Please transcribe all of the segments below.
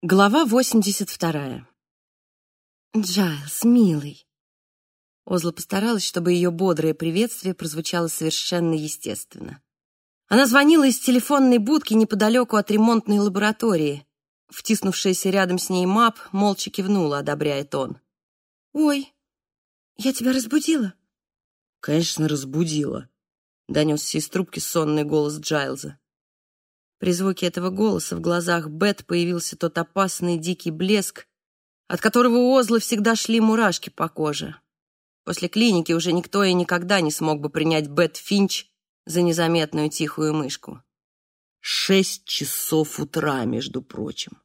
Глава 82. «Джайлз, милый!» Озла постаралась, чтобы ее бодрое приветствие прозвучало совершенно естественно. Она звонила из телефонной будки неподалеку от ремонтной лаборатории. Втиснувшаяся рядом с ней Мап молча кивнула, одобряя тон. «Ой, я тебя разбудила?» «Конечно, разбудила», — донесся из трубки сонный голос Джайлза. При звуке этого голоса в глазах Бет появился тот опасный дикий блеск, от которого у Озлы всегда шли мурашки по коже. После клиники уже никто и никогда не смог бы принять Бет Финч за незаметную тихую мышку. Шесть часов утра, между прочим.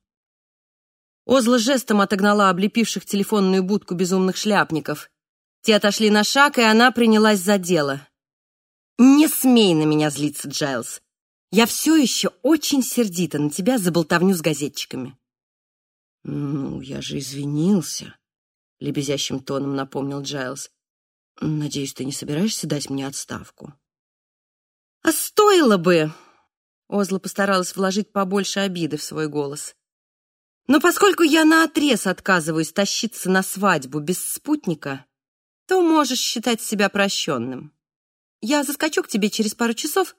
Озла жестом отогнала облепивших телефонную будку безумных шляпников. Те отошли на шаг, и она принялась за дело. «Не смей на меня злиться, Джайлз. Я все еще очень сердита на тебя за болтовню с газетчиками. «Ну, я же извинился», — лебезящим тоном напомнил Джайлз. «Надеюсь, ты не собираешься дать мне отставку?» «А стоило бы!» Озла постаралась вложить побольше обиды в свой голос. «Но поскольку я наотрез отказываюсь тащиться на свадьбу без спутника, то можешь считать себя прощенным. Я заскочу к тебе через пару часов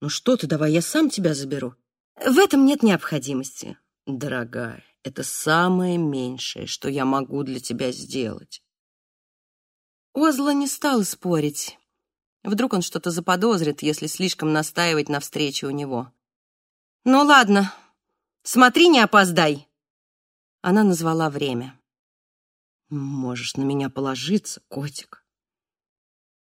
ну что ты, давай я сам тебя заберу. В этом нет необходимости. Дорогая, это самое меньшее, что я могу для тебя сделать. Озла не стал спорить. Вдруг он что-то заподозрит, если слишком настаивать на встрече у него. «Ну ладно, смотри, не опоздай!» Она назвала время. «Можешь на меня положиться, котик».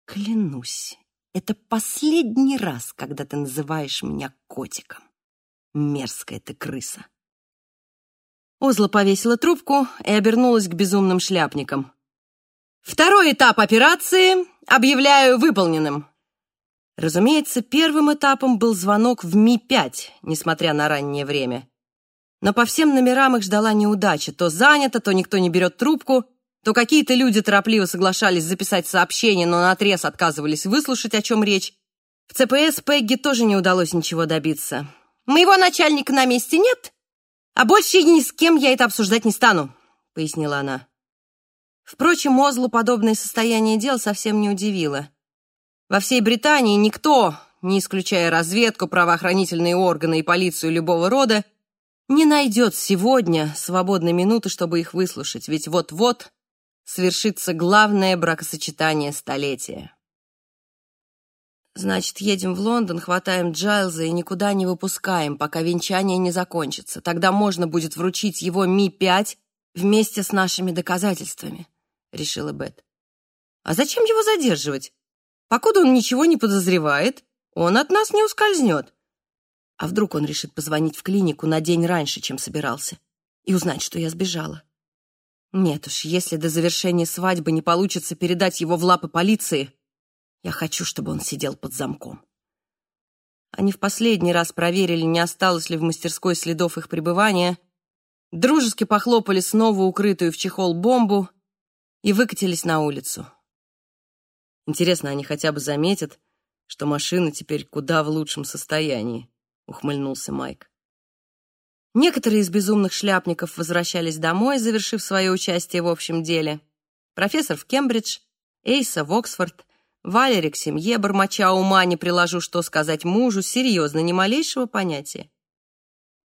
«Клянусь, это последний раз, когда ты называешь меня котиком. Мерзкая ты крыса. Озла повесила трубку и обернулась к безумным шляпникам. Второй этап операции объявляю выполненным. Разумеется, первым этапом был звонок в Ми-5, несмотря на раннее время. Но по всем номерам их ждала неудача. То занято, то никто не берет трубку — то какие-то люди торопливо соглашались записать сообщение, но наотрез отказывались выслушать, о чем речь. В ЦПС Пегги тоже не удалось ничего добиться. «Моего начальника на месте нет, а больше ни с кем я это обсуждать не стану», — пояснила она. Впрочем, Озлу подобное состояние дел совсем не удивило. Во всей Британии никто, не исключая разведку, правоохранительные органы и полицию любого рода, не найдет сегодня свободной минуты, чтобы их выслушать, ведь вот-вот свершится главное бракосочетание столетия. Значит, едем в Лондон, хватаем Джайлза и никуда не выпускаем, пока венчание не закончится. Тогда можно будет вручить его Ми-5 вместе с нашими доказательствами, решила Бет. А зачем его задерживать? Покуда он ничего не подозревает, он от нас не ускользнет. А вдруг он решит позвонить в клинику на день раньше, чем собирался, и узнать, что я сбежала? Нет уж, если до завершения свадьбы не получится передать его в лапы полиции, я хочу, чтобы он сидел под замком. Они в последний раз проверили, не осталось ли в мастерской следов их пребывания, дружески похлопали снова укрытую в чехол бомбу и выкатились на улицу. Интересно, они хотя бы заметят, что машина теперь куда в лучшем состоянии, ухмыльнулся Майк. Некоторые из безумных шляпников возвращались домой, завершив свое участие в общем деле. Профессор в Кембридж, Эйса в Оксфорд, Валерик семье, бормоча ума, не приложу, что сказать мужу, серьезно, ни малейшего понятия.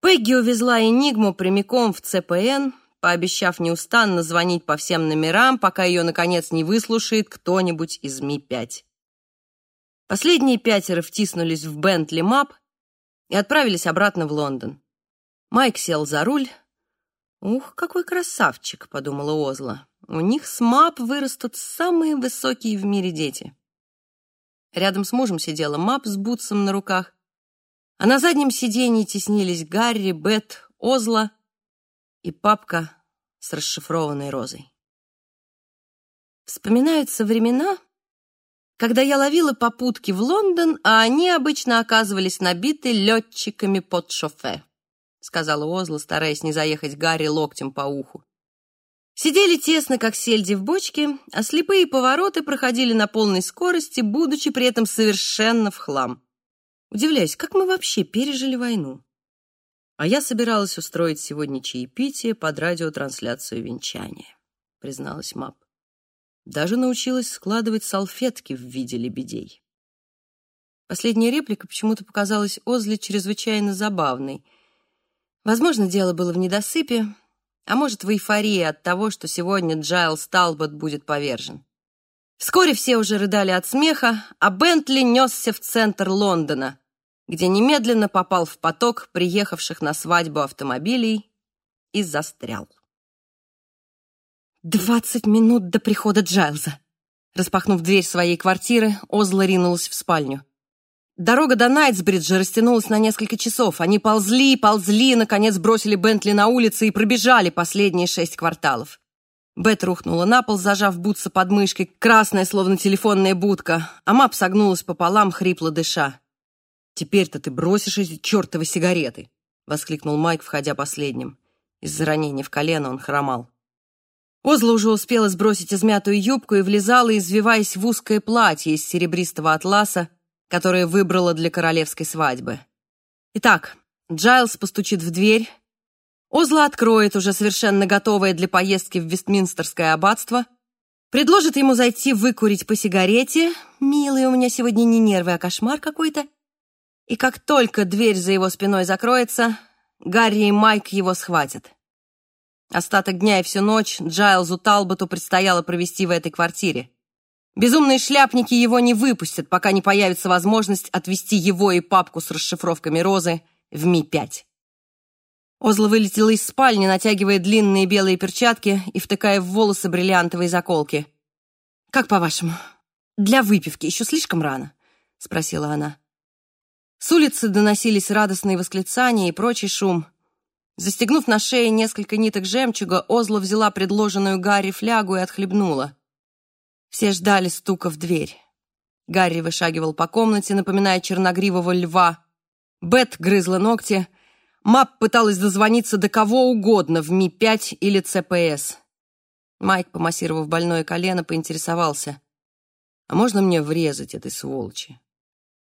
Пегги увезла Энигму прямиком в ЦПН, пообещав неустанно звонить по всем номерам, пока ее, наконец, не выслушает кто-нибудь из Ми-5. Последние пятеро втиснулись в Бентли Мап и отправились обратно в Лондон. Майк сел за руль. «Ух, какой красавчик!» — подумала Озла. «У них с Мап вырастут самые высокие в мире дети». Рядом с мужем сидела Мап с Бутсом на руках, а на заднем сиденье теснились Гарри, Бет, Озла и папка с расшифрованной розой. Вспоминаются времена, когда я ловила попутки в Лондон, а они обычно оказывались набиты летчиками под шофе сказала Озла, стараясь не заехать Гарри локтем по уху. Сидели тесно, как сельди в бочке, а слепые повороты проходили на полной скорости, будучи при этом совершенно в хлам. Удивляюсь, как мы вообще пережили войну? А я собиралась устроить сегодня чаепитие под радиотрансляцию венчания, призналась Мап. Даже научилась складывать салфетки в виде лебедей. Последняя реплика почему-то показалась Озле чрезвычайно забавной. Возможно, дело было в недосыпе, а может, в эйфории от того, что сегодня Джайлс Талбот будет повержен. Вскоре все уже рыдали от смеха, а Бентли несся в центр Лондона, где немедленно попал в поток приехавших на свадьбу автомобилей и застрял. «Двадцать минут до прихода Джайлза!» Распахнув дверь своей квартиры, Озла ринулась в спальню. Дорога до Найтсбриджа растянулась на несколько часов. Они ползли, ползли, наконец бросили Бентли на улице и пробежали последние шесть кварталов. Бет рухнула на пол, зажав бутса под мышкой, красная, словно телефонная будка, а Мап согнулась пополам, хрипло дыша. «Теперь-то ты бросишь эти чертовы сигареты!» — воскликнул Майк, входя последним. Из-за ранения в колено он хромал. Озла уже успела сбросить измятую юбку и влезала, извиваясь в узкое платье из серебристого атласа, которое выбрала для королевской свадьбы. Итак, Джайлс постучит в дверь, Озла откроет уже совершенно готовое для поездки в Вестминстерское аббатство, предложит ему зайти выкурить по сигарете. «Милый, у меня сегодня не нервы, а кошмар какой-то». И как только дверь за его спиной закроется, Гарри и Майк его схватят. Остаток дня и всю ночь Джайлзу Талботу предстояло провести в этой квартире. Безумные шляпники его не выпустят, пока не появится возможность отвезти его и папку с расшифровками Розы в Ми-5. Озла вылетела из спальни, натягивая длинные белые перчатки и втыкая в волосы бриллиантовые заколки. «Как по-вашему, для выпивки еще слишком рано?» — спросила она. С улицы доносились радостные восклицания и прочий шум. Застегнув на шее несколько ниток жемчуга, Озла взяла предложенную Гарри флягу и отхлебнула. Все ждали стука в дверь. Гарри вышагивал по комнате, напоминая черногривого льва. Бет грызла ногти — Мап пыталась дозвониться до кого угодно в Ми-5 или ЦПС. Майк, помассировав больное колено, поинтересовался. «А можно мне врезать этой сволочи?»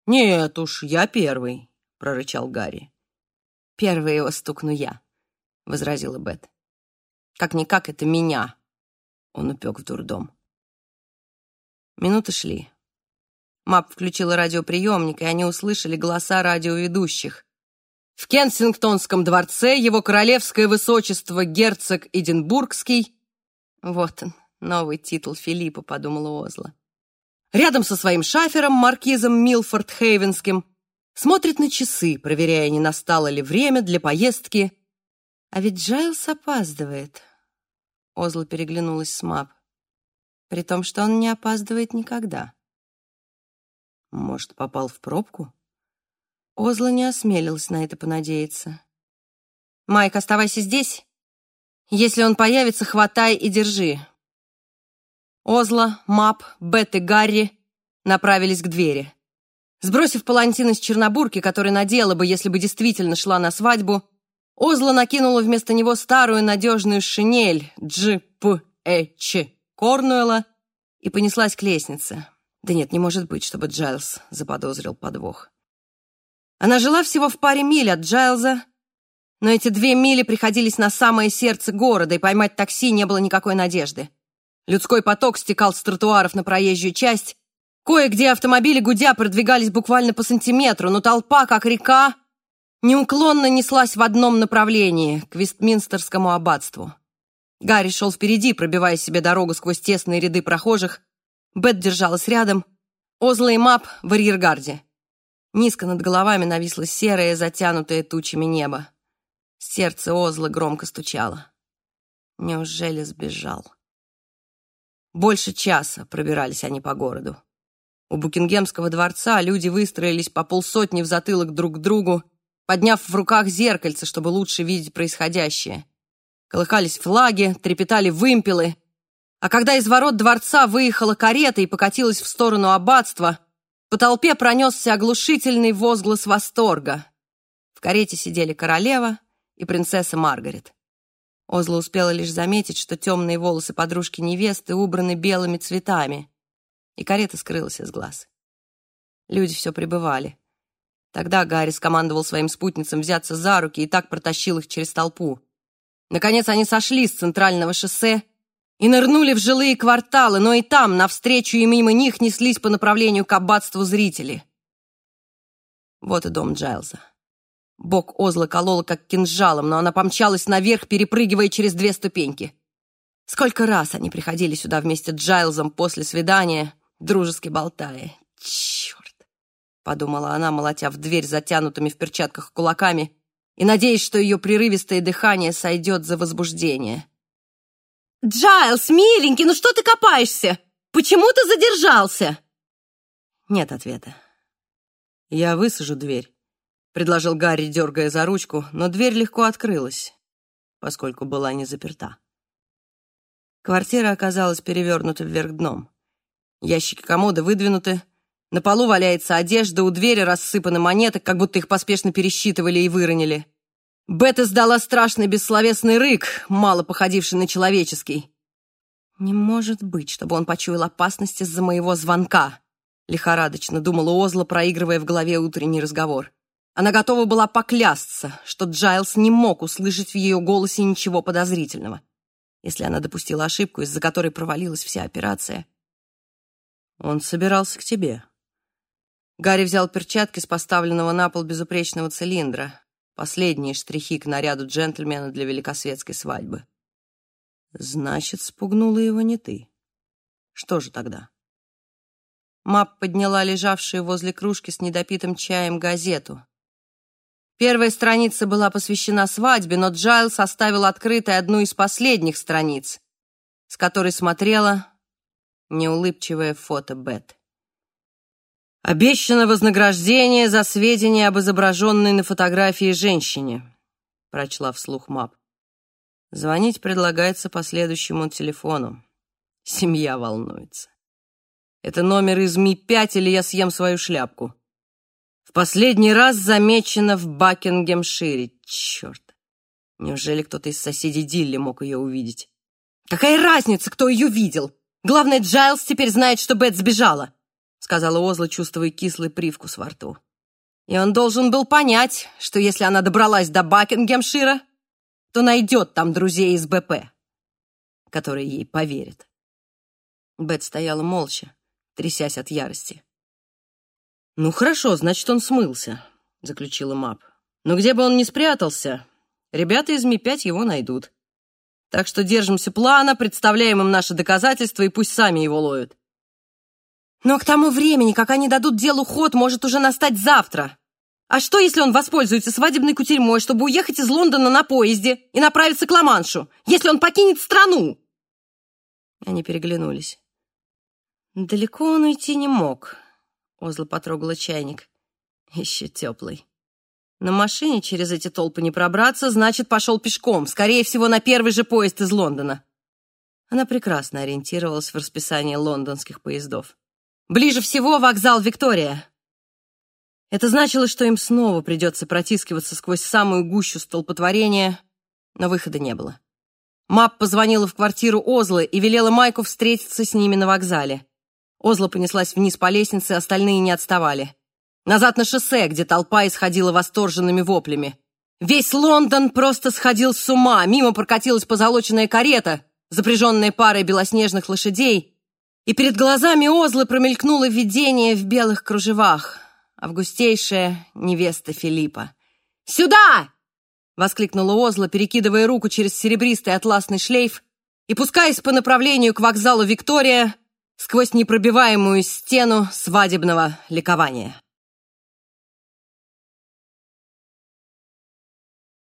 «Нет уж, я первый», — прорычал Гарри. «Первый его стукну я», — возразила Бет. «Как-никак это меня», — он упек в дурдом. Минуты шли. Мап включила радиоприемник, и они услышали голоса радиоведущих. В Кенсингтонском дворце его королевское высочество герцог Эдинбургский. Вот он, новый титул Филиппа, подумала Озла. Рядом со своим шафером, маркизом Милфорд Хейвенским, смотрит на часы, проверяя, не настало ли время для поездки. А ведь Джайлс опаздывает. Озла переглянулась с Мап. При том, что он не опаздывает никогда. Может, попал в пробку? Озла не осмелилась на это понадеяться. «Майк, оставайся здесь. Если он появится, хватай и держи». Озла, Мап, Бет и Гарри направились к двери. Сбросив палантин из чернобурки, который надела бы, если бы действительно шла на свадьбу, Озла накинула вместо него старую надежную шинель Дж.П.Э.Ч. Корнуэлла и понеслась к лестнице. Да нет, не может быть, чтобы Джайлз заподозрил подвох. Она жила всего в паре миль от Джайлза, но эти две мили приходились на самое сердце города, и поймать такси не было никакой надежды. Людской поток стекал с тротуаров на проезжую часть. Кое-где автомобили гудя продвигались буквально по сантиметру, но толпа, как река, неуклонно неслась в одном направлении, к Вестминстерскому аббатству. Гарри шел впереди, пробивая себе дорогу сквозь тесные ряды прохожих. Бет держалась рядом. Озла и Мап в арьергарде. Низко над головами нависло серое, затянутое тучами небо. Сердце Озла громко стучало. Неужели сбежал? Больше часа пробирались они по городу. У Букингемского дворца люди выстроились по полсотни в затылок друг к другу, подняв в руках зеркальце, чтобы лучше видеть происходящее. Колыхались флаги, трепетали вымпелы. А когда из ворот дворца выехала карета и покатилась в сторону аббатства, по толпе пронесся оглушительный возглас восторга. В карете сидели королева и принцесса Маргарет. Озла успела лишь заметить, что темные волосы подружки невесты убраны белыми цветами, и карета скрылась из глаз. Люди все прибывали. Тогда Гарри скомандовал своим спутницам взяться за руки и так протащил их через толпу. Наконец они сошли с центрального шоссе и нырнули в жилые кварталы, но и там, навстречу и мимо них, неслись по направлению к аббатству зрители. Вот и дом Джайлза. Бок Озла колола как кинжалом, но она помчалась наверх, перепрыгивая через две ступеньки. Сколько раз они приходили сюда вместе с Джайлзом после свидания, дружески болтая. Черт! подумала она, молотя в дверь затянутыми в перчатках кулаками и надеясь, что ее прерывистое дыхание сойдет за возбуждение. «Джайлс, миленький, ну что ты копаешься? Почему ты задержался?» Нет ответа. «Я высажу дверь», — предложил Гарри, дергая за ручку, но дверь легко открылась, поскольку была не заперта. Квартира оказалась перевернута вверх дном. Ящики комода выдвинуты, на полу валяется одежда, у двери рассыпаны монеты, как будто их поспешно пересчитывали и выронили. Бет издала страшный бессловесный рык, мало походивший на человеческий. «Не может быть, чтобы он почуял опасность из-за моего звонка», лихорадочно думала Озла, проигрывая в голове утренний разговор. Она готова была поклясться, что Джайлс не мог услышать в ее голосе ничего подозрительного. Если она допустила ошибку, из-за которой провалилась вся операция. «Он собирался к тебе», Гарри взял перчатки с поставленного на пол безупречного цилиндра. Последние штрихи к наряду джентльмена для великосветской свадьбы. Значит, спугнула его не ты. Что же тогда? Мап подняла лежавшую возле кружки с недопитым чаем газету. Первая страница была посвящена свадьбе, но Джайлс оставил открытой одну из последних страниц, с которой смотрела неулыбчивое фото Бет. «Обещано вознаграждение за сведения об изображенной на фотографии женщине», — прочла вслух Мап. «Звонить предлагается по следующему телефону. Семья волнуется. Это номер из Ми-5 или я съем свою шляпку. В последний раз замечено в Бакингемшире. Черт! Неужели кто-то из соседей Дилли мог ее увидеть? Какая разница, кто ее видел? Главное, Джайлз теперь знает, что Бет сбежала сказала Озла, чувствуя кислый привкус во рту. И он должен был понять, что если она добралась до Бакингемшира, то найдет там друзей из БП, которые ей поверят. Бет стояла молча, трясясь от ярости. «Ну хорошо, значит, он смылся», — заключила Мап. «Но где бы он ни спрятался, ребята из Ми-5 его найдут. Так что держимся плана, представляем им наши доказательства и пусть сами его ловят. Но к тому времени, как они дадут делу ход, может уже настать завтра. А что, если он воспользуется свадебной кутерьмой, чтобы уехать из Лондона на поезде и направиться к Ла-Маншу? Если он покинет страну?» Они переглянулись. Далеко он уйти не мог. Озла потрогала чайник. Еще теплый. На машине через эти толпы не пробраться, значит, пошел пешком, скорее всего, на первый же поезд из Лондона. Она прекрасно ориентировалась в расписании лондонских поездов. Ближе всего вокзал Виктория. Это значило, что им снова придется протискиваться сквозь самую гущу столпотворения, но выхода не было. Мап позвонила в квартиру Озлы и велела Майку встретиться с ними на вокзале. Озла понеслась вниз по лестнице, остальные не отставали. Назад на шоссе, где толпа исходила восторженными воплями. Весь Лондон просто сходил с ума. Мимо прокатилась позолоченная карета, запряженная парой белоснежных лошадей, и перед глазами Озлы промелькнуло видение в белых кружевах. Августейшая невеста Филиппа. «Сюда!» — воскликнула Озла, перекидывая руку через серебристый атласный шлейф и пускаясь по направлению к вокзалу Виктория сквозь непробиваемую стену свадебного ликования.